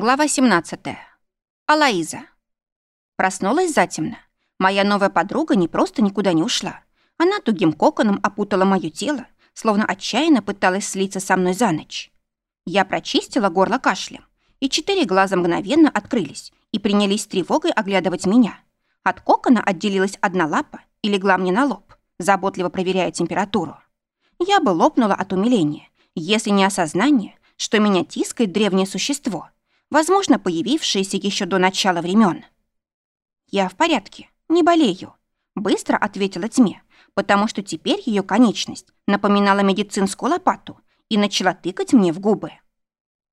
Глава 17. Алаиза. Проснулась затемно. Моя новая подруга не просто никуда не ушла. Она тугим коконом опутала моё тело, словно отчаянно пыталась слиться со мной за ночь. Я прочистила горло кашлем, и четыре глаза мгновенно открылись и принялись с тревогой оглядывать меня. От кокона отделилась одна лапа и легла мне на лоб, заботливо проверяя температуру. Я бы лопнула от умиления, если не осознание, что меня тискает древнее существо — возможно, появившиеся еще до начала времен. «Я в порядке, не болею», — быстро ответила тьме, потому что теперь ее конечность напоминала медицинскую лопату и начала тыкать мне в губы.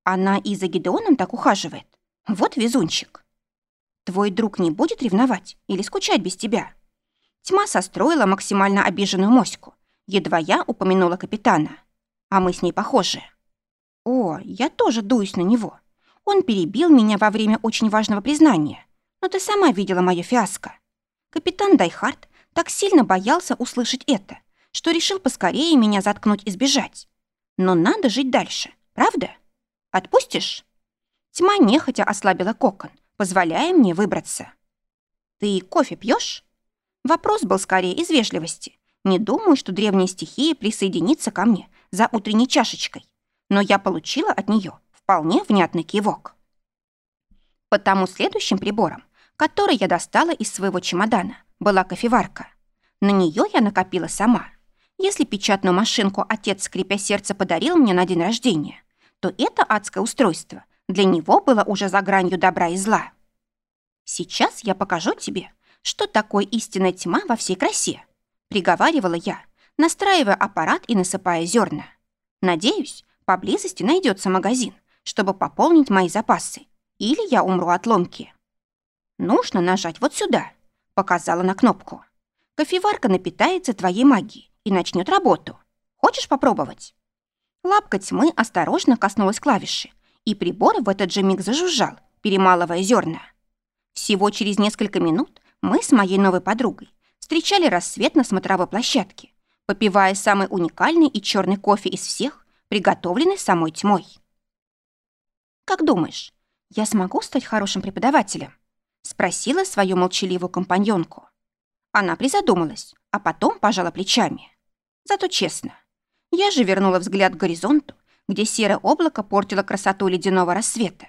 Она и за Гидеоном так ухаживает. Вот везунчик. Твой друг не будет ревновать или скучать без тебя? Тьма состроила максимально обиженную моську. Едва я упомянула капитана. А мы с ней похожи. О, я тоже дуюсь на него. Он перебил меня во время очень важного признания. Но ты сама видела мое фиаско. Капитан Дайхард так сильно боялся услышать это, что решил поскорее меня заткнуть и сбежать. Но надо жить дальше, правда? Отпустишь? Тьма нехотя ослабила кокон, позволяя мне выбраться. Ты кофе пьешь? Вопрос был скорее из вежливости. Не думаю, что древняя стихия присоединится ко мне за утренней чашечкой. Но я получила от нее вполне внятный кивок. Потому следующим прибором, который я достала из своего чемодана, была кофеварка. На нее я накопила сама. Если печатную машинку отец, скрипя сердце, подарил мне на день рождения, то это адское устройство для него было уже за гранью добра и зла. Сейчас я покажу тебе, что такое истинная тьма во всей красе, приговаривала я, настраивая аппарат и насыпая зерна. Надеюсь, поблизости найдется магазин, чтобы пополнить мои запасы, или я умру от ломки. Нужно нажать вот сюда, показала на кнопку. Кофеварка напитается твоей магией и начнет работу. Хочешь попробовать? Лапка тьмы осторожно коснулась клавиши, и прибор в этот же миг зажужжал, перемалывая зерна. Всего через несколько минут мы с моей новой подругой встречали рассвет на смотровой площадке, попивая самый уникальный и черный кофе из всех, приготовленный самой тьмой. «Как думаешь, я смогу стать хорошим преподавателем?» Спросила свою молчаливую компаньонку. Она призадумалась, а потом пожала плечами. Зато честно. Я же вернула взгляд к горизонту, где серое облако портило красоту ледяного рассвета.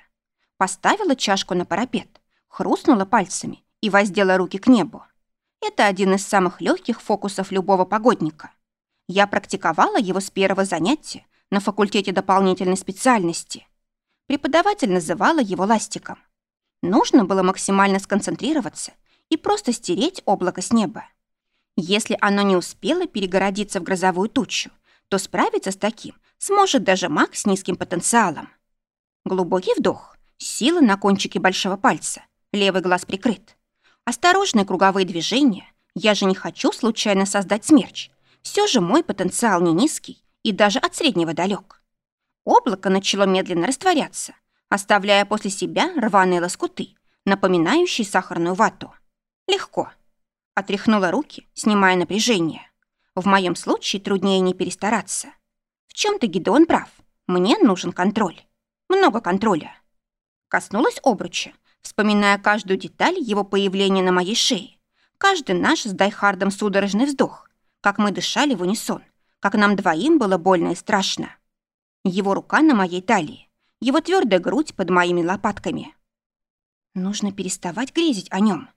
Поставила чашку на парапет, хрустнула пальцами и воздела руки к небу. Это один из самых легких фокусов любого погодника. Я практиковала его с первого занятия на факультете дополнительной специальности. Преподаватель называла его ластиком. Нужно было максимально сконцентрироваться и просто стереть облако с неба. Если оно не успело перегородиться в грозовую тучу, то справиться с таким сможет даже маг с низким потенциалом. Глубокий вдох, сила на кончике большого пальца, левый глаз прикрыт. Осторожные круговые движения, я же не хочу случайно создать смерч. Все же мой потенциал не низкий и даже от среднего далек. Облако начало медленно растворяться, оставляя после себя рваные лоскуты, напоминающие сахарную вату. Легко. Отряхнула руки, снимая напряжение. В моем случае труднее не перестараться. В чем-то Гидеон прав. Мне нужен контроль. Много контроля. Коснулась обруча, вспоминая каждую деталь его появления на моей шее. Каждый наш с Дайхардом судорожный вздох, как мы дышали в унисон, как нам двоим было больно и страшно. Его рука на моей талии, его твердая грудь под моими лопатками. Нужно переставать грезить о нем.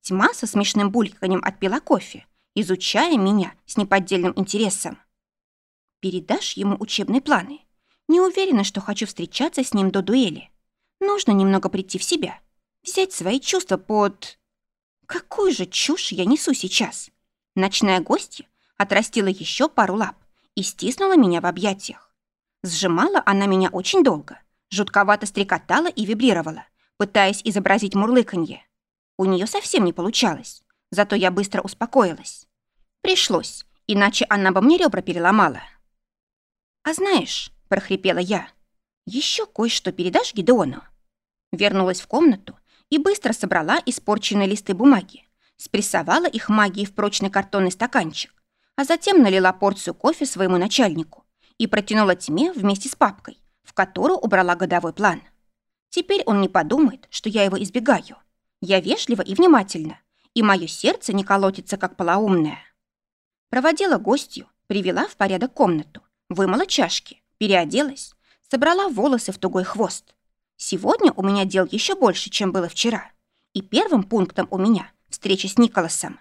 Тьма со смешным бульканьем отпила кофе, изучая меня с неподдельным интересом. Передашь ему учебные планы? Не уверена, что хочу встречаться с ним до дуэли. Нужно немного прийти в себя, взять свои чувства под... Какую же чушь я несу сейчас? Ночная гостья отрастила еще пару лап и стиснула меня в объятиях. Сжимала она меня очень долго, жутковато стрекотала и вибрировала, пытаясь изобразить мурлыканье. У нее совсем не получалось, зато я быстро успокоилась. Пришлось, иначе она бы мне ребра переломала. «А знаешь», — прохрипела я, — «еще кое-что передашь Гидеону?» Вернулась в комнату и быстро собрала испорченные листы бумаги, спрессовала их магией в прочный картонный стаканчик, а затем налила порцию кофе своему начальнику и протянула тьме вместе с папкой, в которую убрала годовой план. Теперь он не подумает, что я его избегаю. Я вежлива и внимательна, и мое сердце не колотится, как полоумное. Проводила гостью, привела в порядок комнату, вымыла чашки, переоделась, собрала волосы в тугой хвост. Сегодня у меня дел еще больше, чем было вчера. И первым пунктом у меня — встреча с Николасом.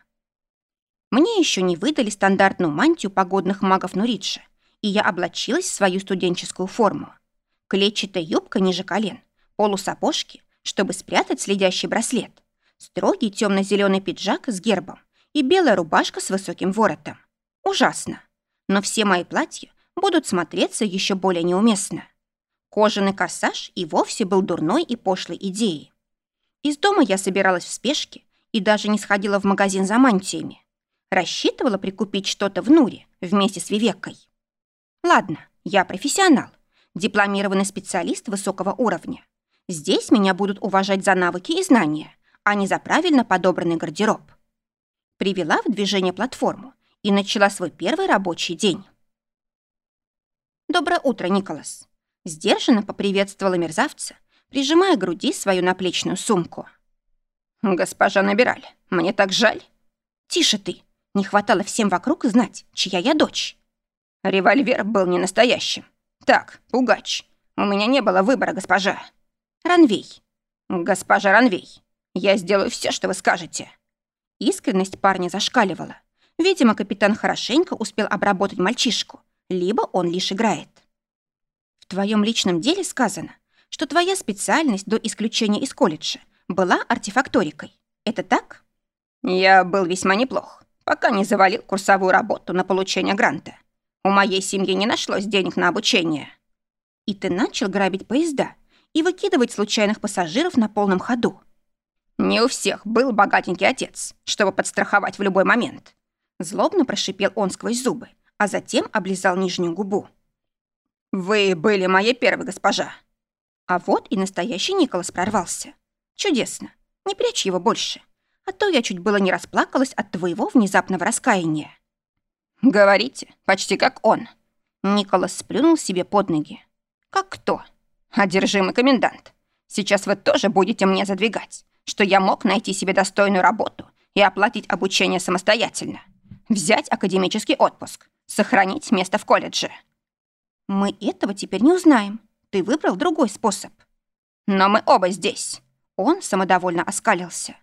Мне еще не выдали стандартную мантию погодных магов Нуриджа, и я облачилась в свою студенческую форму. Клетчатая юбка ниже колен, полусапожки, чтобы спрятать следящий браслет, строгий темно-зеленый пиджак с гербом и белая рубашка с высоким воротом. Ужасно. Но все мои платья будут смотреться еще более неуместно. Кожаный корсаж и вовсе был дурной и пошлой идеей. Из дома я собиралась в спешке и даже не сходила в магазин за мантиями. Рассчитывала прикупить что-то в Нуре вместе с Вивекой. Ладно, я профессионал, дипломированный специалист высокого уровня. Здесь меня будут уважать за навыки и знания, а не за правильно подобранный гардероб. Привела в движение платформу и начала свой первый рабочий день. «Доброе утро, Николас!» Сдержанно поприветствовала мерзавца, прижимая к груди свою наплечную сумку. «Госпожа Набираль, мне так жаль!» «Тише ты! Не хватало всем вокруг знать, чья я дочь. Револьвер был не настоящим. Так, пугач. У меня не было выбора, госпожа. Ранвей. Госпожа Ранвей, я сделаю все, что вы скажете. Искренность парня зашкаливала. Видимо, капитан хорошенько успел обработать мальчишку, либо он лишь играет. В твоем личном деле сказано, что твоя специальность до исключения из колледжа была артефакторикой. Это так? Я был весьма неплох пока не завалил курсовую работу на получение гранта. У моей семьи не нашлось денег на обучение. И ты начал грабить поезда и выкидывать случайных пассажиров на полном ходу. Не у всех был богатенький отец, чтобы подстраховать в любой момент. Злобно прошипел он сквозь зубы, а затем облизал нижнюю губу. «Вы были моей первой госпожа». А вот и настоящий Николас прорвался. Чудесно. Не прячь его больше а то я чуть было не расплакалась от твоего внезапного раскаяния». «Говорите, почти как он». Николас сплюнул себе под ноги. «Как кто?» «Одержимый комендант. Сейчас вы тоже будете мне задвигать, что я мог найти себе достойную работу и оплатить обучение самостоятельно. Взять академический отпуск, сохранить место в колледже». «Мы этого теперь не узнаем. Ты выбрал другой способ». «Но мы оба здесь». Он самодовольно оскалился.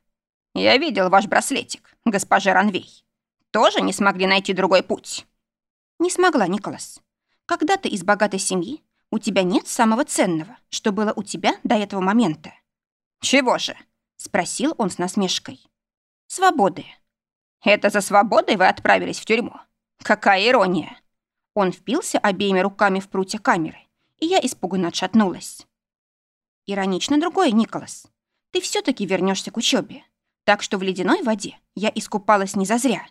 Я видел ваш браслетик, госпожа Ранвей. Тоже не смогли найти другой путь?» «Не смогла, Николас. Когда ты из богатой семьи, у тебя нет самого ценного, что было у тебя до этого момента». «Чего же?» — спросил он с насмешкой. «Свободы». «Это за свободой вы отправились в тюрьму? Какая ирония!» Он впился обеими руками в прутья камеры, и я испуганно отшатнулась. «Иронично другое, Николас. Ты все таки вернешься к учебе. Так что в ледяной воде я искупалась не зазря.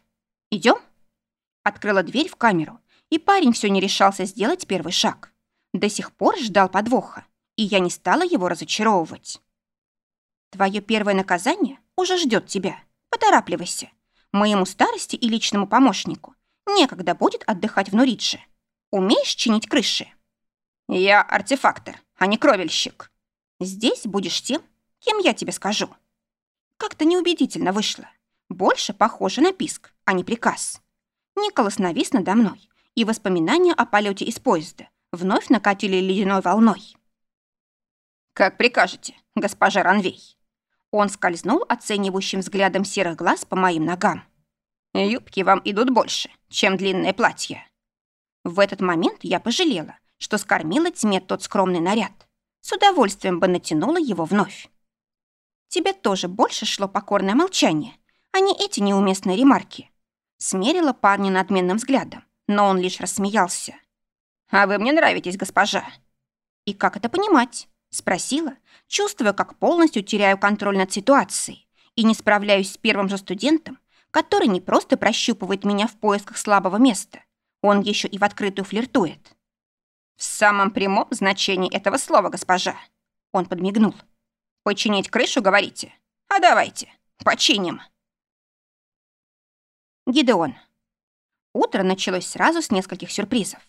Идем? Открыла дверь в камеру, и парень все не решался сделать первый шаг. До сих пор ждал подвоха, и я не стала его разочаровывать. Твое первое наказание уже ждет тебя. Поторапливайся. Моему старости и личному помощнику некогда будет отдыхать в Нуридже. Умеешь чинить крыши? Я артефактор, а не кровельщик. Здесь будешь тем, кем я тебе скажу. Как-то неубедительно вышло. Больше похоже на писк, а не приказ. Николас навис надо мной, и воспоминания о полете из поезда вновь накатили ледяной волной. «Как прикажете, госпожа Ранвей?» Он скользнул оценивающим взглядом серых глаз по моим ногам. «Юбки вам идут больше, чем длинное платье». В этот момент я пожалела, что скормила тьме тот скромный наряд. С удовольствием бы натянула его вновь. Тебе тоже больше шло покорное молчание, а не эти неуместные ремарки. Смерила парня надменным взглядом, но он лишь рассмеялся. «А вы мне нравитесь, госпожа». «И как это понимать?» — спросила, чувствуя, как полностью теряю контроль над ситуацией и не справляюсь с первым же студентом, который не просто прощупывает меня в поисках слабого места, он еще и в открытую флиртует. «В самом прямом значении этого слова, госпожа», — он подмигнул. Починить крышу, говорите? А давайте, починим. Гидеон. Утро началось сразу с нескольких сюрпризов.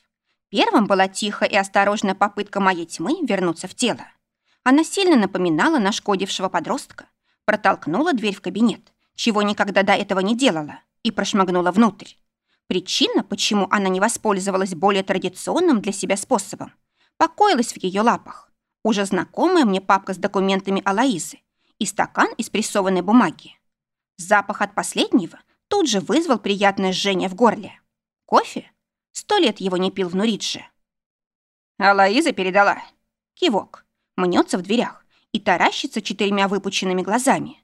Первым была тихая и осторожная попытка моей тьмы вернуться в тело. Она сильно напоминала нашкодившего подростка, протолкнула дверь в кабинет, чего никогда до этого не делала, и прошмыгнула внутрь. Причина, почему она не воспользовалась более традиционным для себя способом, покоилась в ее лапах. Уже знакомая мне папка с документами Алаизы и стакан из прессованной бумаги. Запах от последнего тут же вызвал приятное жжение в горле. Кофе? Сто лет его не пил в Нуридже. Алаиза передала. Кивок. Мнется в дверях и таращится четырьмя выпученными глазами.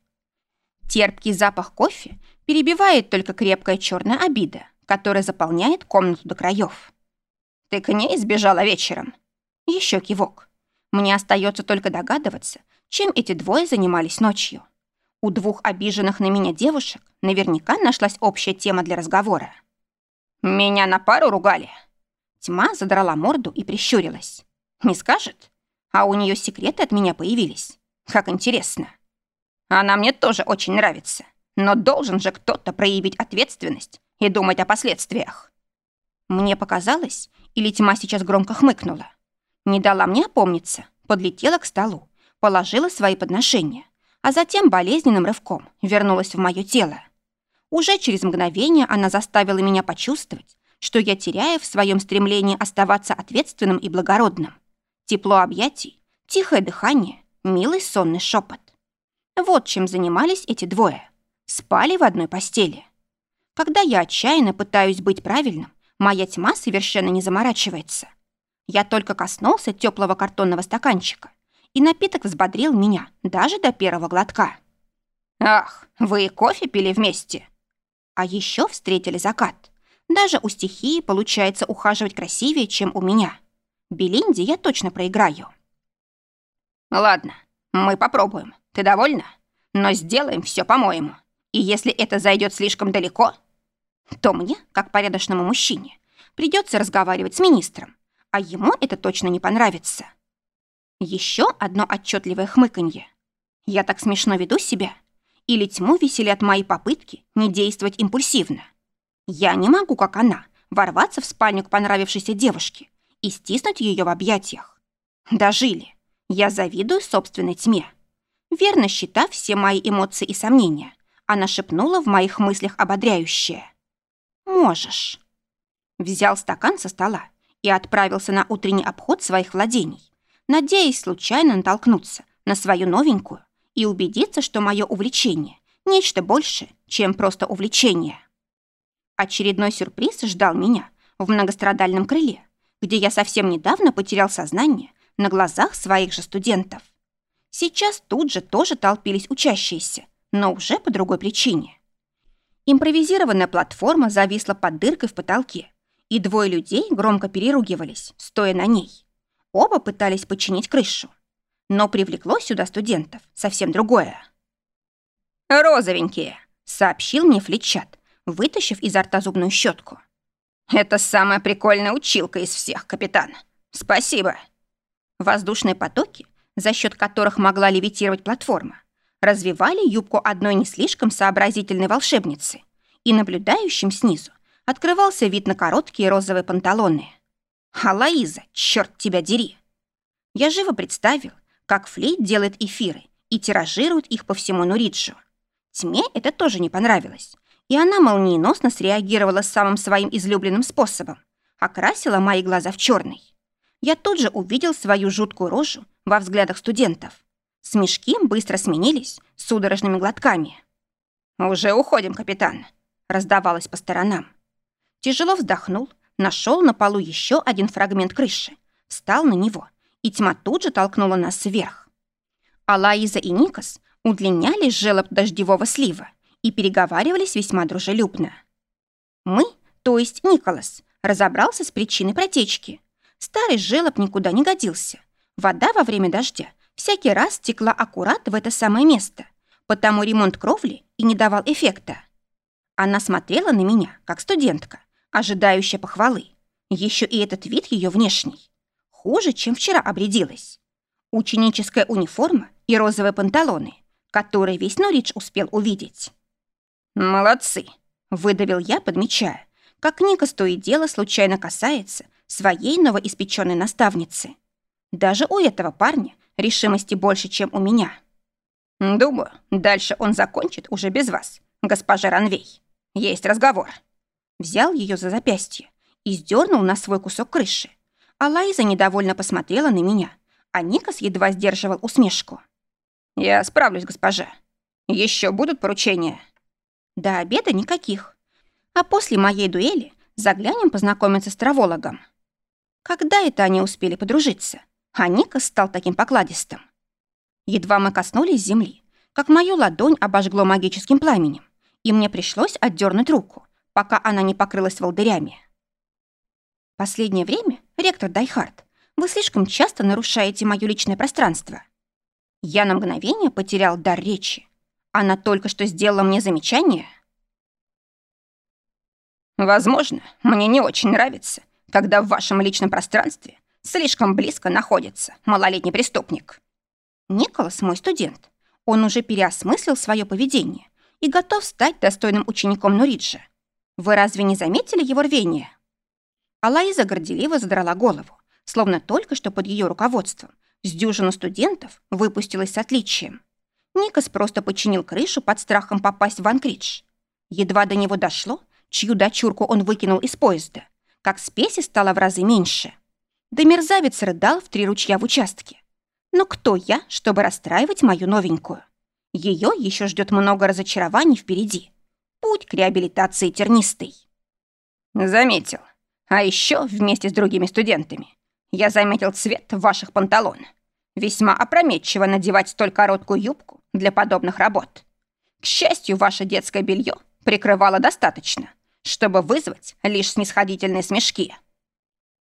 Терпкий запах кофе перебивает только крепкая черная обида, которая заполняет комнату до краев. «Ты к ней сбежала вечером?» Еще кивок. Мне остается только догадываться, чем эти двое занимались ночью. У двух обиженных на меня девушек наверняка нашлась общая тема для разговора. «Меня на пару ругали?» Тьма задрала морду и прищурилась. «Не скажет? А у нее секреты от меня появились. Как интересно. Она мне тоже очень нравится. Но должен же кто-то проявить ответственность и думать о последствиях». Мне показалось, или тьма сейчас громко хмыкнула. Не дала мне опомниться, подлетела к столу, положила свои подношения, а затем болезненным рывком вернулась в мое тело. Уже через мгновение она заставила меня почувствовать, что я теряю в своем стремлении оставаться ответственным и благородным. Тепло объятий, тихое дыхание, милый сонный шепот. Вот чем занимались эти двое. Спали в одной постели. Когда я отчаянно пытаюсь быть правильным, моя тьма совершенно не заморачивается. Я только коснулся теплого картонного стаканчика, и напиток взбодрил меня даже до первого глотка. «Ах, вы и кофе пили вместе?» А еще встретили закат. Даже у стихии получается ухаживать красивее, чем у меня. Белинде я точно проиграю. Ладно, мы попробуем. Ты довольна? Но сделаем все по-моему. И если это зайдет слишком далеко, то мне, как порядочному мужчине, придется разговаривать с министром, а ему это точно не понравится. Еще одно отчетливое хмыканье. Я так смешно веду себя? Или тьму веселят мои попытки не действовать импульсивно? Я не могу, как она, ворваться в спальню к понравившейся девушке и стиснуть ее в объятиях. Дожили. Я завидую собственной тьме. Верно считав все мои эмоции и сомнения, она шепнула в моих мыслях ободряющее. «Можешь». Взял стакан со стола и отправился на утренний обход своих владений, надеясь случайно натолкнуться на свою новенькую и убедиться, что мое увлечение – нечто большее, чем просто увлечение. Очередной сюрприз ждал меня в многострадальном крыле, где я совсем недавно потерял сознание на глазах своих же студентов. Сейчас тут же тоже толпились учащиеся, но уже по другой причине. Импровизированная платформа зависла под дыркой в потолке, и двое людей громко переругивались, стоя на ней. Оба пытались починить крышу. Но привлекло сюда студентов совсем другое. «Розовенькие», — сообщил мне Флетчат, вытащив изо рта зубную щетку. «Это самая прикольная училка из всех, капитан. Спасибо». Воздушные потоки, за счет которых могла левитировать платформа, развивали юбку одной не слишком сообразительной волшебницы, и наблюдающим снизу открывался вид на короткие розовые панталоны. Халаиза, черт тебя дери! Я живо представил, как Флейт делает эфиры и тиражирует их по всему Нуриджу. Тьме это тоже не понравилось, и она молниеносно среагировала самым своим излюбленным способом, окрасила мои глаза в черный. Я тут же увидел свою жуткую рожу во взглядах студентов. Смешки быстро сменились судорожными глотками. «Уже уходим, капитан», — раздавалось по сторонам. Тяжело вздохнул, нашел на полу еще один фрагмент крыши, встал на него, и тьма тут же толкнула нас вверх. Алаиза и Никас удлиняли желоб дождевого слива и переговаривались весьма дружелюбно. Мы, то есть Николас, разобрался с причиной протечки. Старый желоб никуда не годился. Вода во время дождя всякий раз текла аккурат в это самое место, потому ремонт кровли и не давал эффекта. Она смотрела на меня, как студентка, ожидающая похвалы. Еще и этот вид ее внешний. Хуже, чем вчера обрядилась. Ученическая униформа и розовые панталоны, которые весь Норридж успел увидеть. «Молодцы!» — выдавил я, подмечая, как Ника то и дело случайно касается своей новоиспеченной наставницы. Даже у этого парня решимости больше, чем у меня. Думаю, дальше он закончит уже без вас, госпожа Ранвей. Есть разговор. Взял ее за запястье и сдернул на свой кусок крыши. А Лайза недовольно посмотрела на меня, а Никас едва сдерживал усмешку. «Я справлюсь, госпожа. Еще будут поручения?» «До обеда никаких. А после моей дуэли заглянем познакомиться с травологом». Когда это они успели подружиться? А Никас стал таким покладистым. Едва мы коснулись земли, как мою ладонь обожгло магическим пламенем, и мне пришлось отдернуть руку, пока она не покрылась волдырями. Последнее время, ректор Дайхард, вы слишком часто нарушаете мое личное пространство. Я на мгновение потерял дар речи. Она только что сделала мне замечание. Возможно, мне не очень нравится, когда в вашем личном пространстве слишком близко находится малолетний преступник. Николас мой студент. Он уже переосмыслил свое поведение и готов стать достойным учеником Нуриджа. Вы разве не заметили его рвение? Алаиза горделиво задрала голову, словно только что под ее руководством с дюжину студентов выпустилась с отличием. Никас просто починил крышу под страхом попасть в Анкридж. Едва до него дошло, чью дочурку он выкинул из поезда, как спеси стало в разы меньше. Да мерзавец рыдал в три ручья в участке. Но кто я, чтобы расстраивать мою новенькую? Ее еще ждет много разочарований впереди. Путь к реабилитации тернистый. Заметил. А еще вместе с другими студентами я заметил цвет ваших панталон. Весьма опрометчиво надевать столь короткую юбку для подобных работ. К счастью, ваше детское белье прикрывало достаточно, чтобы вызвать лишь снисходительные смешки.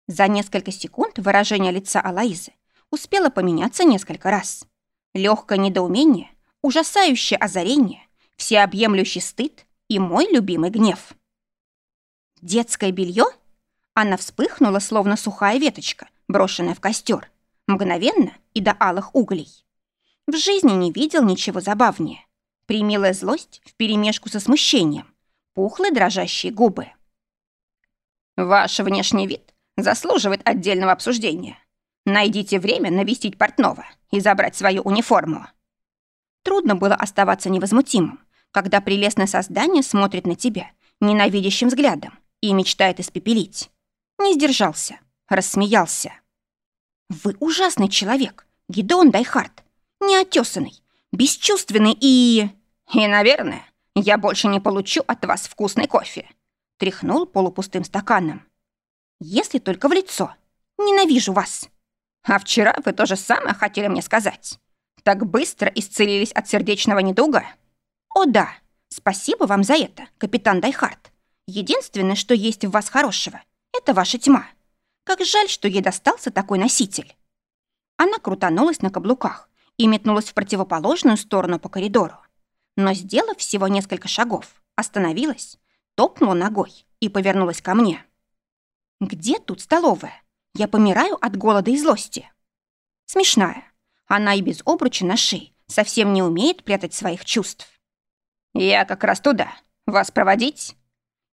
За несколько секунд выражение лица Алаизы успело поменяться несколько раз. Легкое недоумение, ужасающее озарение, всеобъемлющий стыд и мой любимый гнев. Детское белье? Она вспыхнула, словно сухая веточка, брошенная в костер, мгновенно и до алых углей. В жизни не видел ничего забавнее. Примилая злость вперемешку со смущением, пухлые дрожащие губы. «Ваш внешний вид заслуживает отдельного обсуждения. Найдите время навестить портного и забрать свою униформу». Трудно было оставаться невозмутимым, когда прелестное создание смотрит на тебя ненавидящим взглядом и мечтает испепелить. Не сдержался, рассмеялся. «Вы ужасный человек, Гидеон Дайхард, неотесанный, бесчувственный и...» «И, наверное, я больше не получу от вас вкусный кофе», тряхнул полупустым стаканом. «Если только в лицо. Ненавижу вас». А вчера вы то же самое хотели мне сказать. Так быстро исцелились от сердечного недуга? О да, спасибо вам за это, капитан Дайхард. Единственное, что есть в вас хорошего, это ваша тьма. Как жаль, что ей достался такой носитель. Она крутанулась на каблуках и метнулась в противоположную сторону по коридору. Но, сделав всего несколько шагов, остановилась, топнула ногой и повернулась ко мне. «Где тут столовая? Я помираю от голода и злости. Смешная. Она и без обруча на шее совсем не умеет прятать своих чувств. «Я как раз туда. Вас проводить?»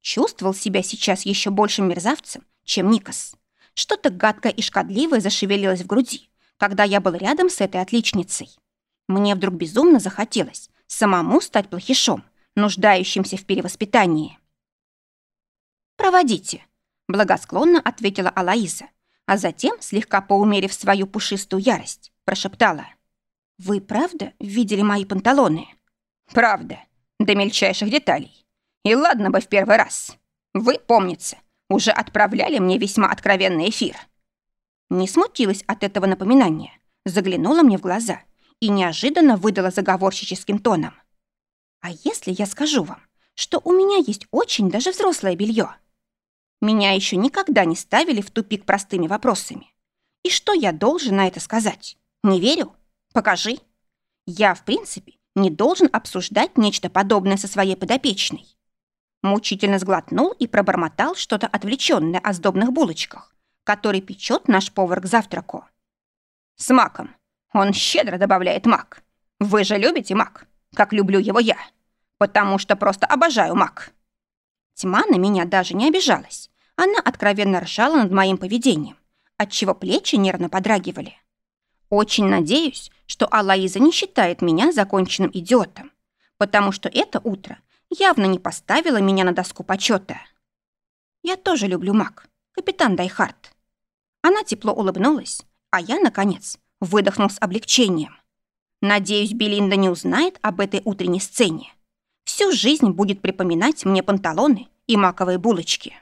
Чувствовал себя сейчас еще большим мерзавцем, чем Никас. Что-то гадкое и шкодливое зашевелилось в груди, когда я был рядом с этой отличницей. Мне вдруг безумно захотелось самому стать плохишом, нуждающимся в перевоспитании. «Проводите», — благосклонно ответила Алаиза, а затем, слегка поумерив свою пушистую ярость, прошептала. «Вы правда видели мои панталоны?» «Правда, до мельчайших деталей. И ладно бы в первый раз. Вы, помнится, уже отправляли мне весьма откровенный эфир». Не смутилась от этого напоминания, заглянула мне в глаза и неожиданно выдала заговорщическим тоном. «А если я скажу вам, что у меня есть очень даже взрослое белье? Меня еще никогда не ставили в тупик простыми вопросами. И что я должен на это сказать? Не верю? Покажи. Я, в принципе, не должен обсуждать нечто подобное со своей подопечной. Мучительно сглотнул и пробормотал что-то отвлеченное о сдобных булочках, который печет наш повар к завтраку. С маком. Он щедро добавляет мак. Вы же любите мак, как люблю его я. Потому что просто обожаю мак. Тьма на меня даже не обижалась. Она откровенно ржала над моим поведением, отчего плечи нервно подрагивали. Очень надеюсь, что Алаиза не считает меня законченным идиотом, потому что это утро явно не поставило меня на доску почета. Я тоже люблю мак, капитан Дайхард. Она тепло улыбнулась, а я, наконец, выдохнул с облегчением. Надеюсь, Белинда не узнает об этой утренней сцене. Всю жизнь будет припоминать мне панталоны и маковые булочки.